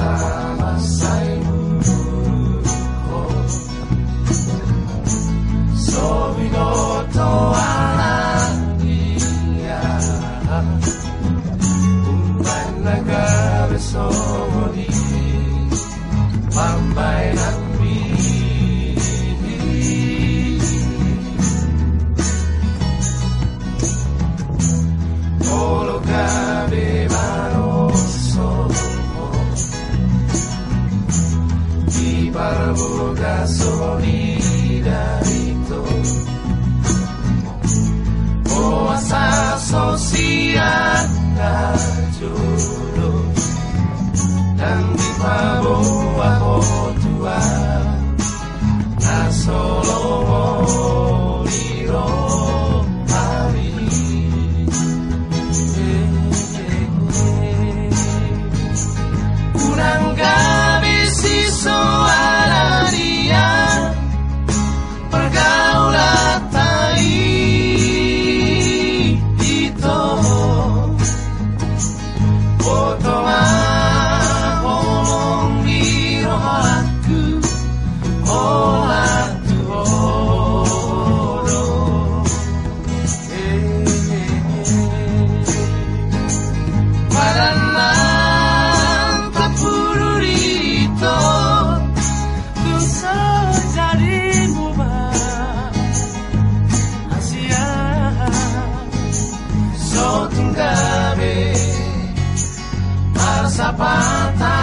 time. barbuda solidarito Boas associadas zapata.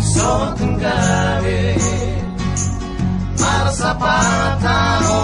só tungare marsa pata ro.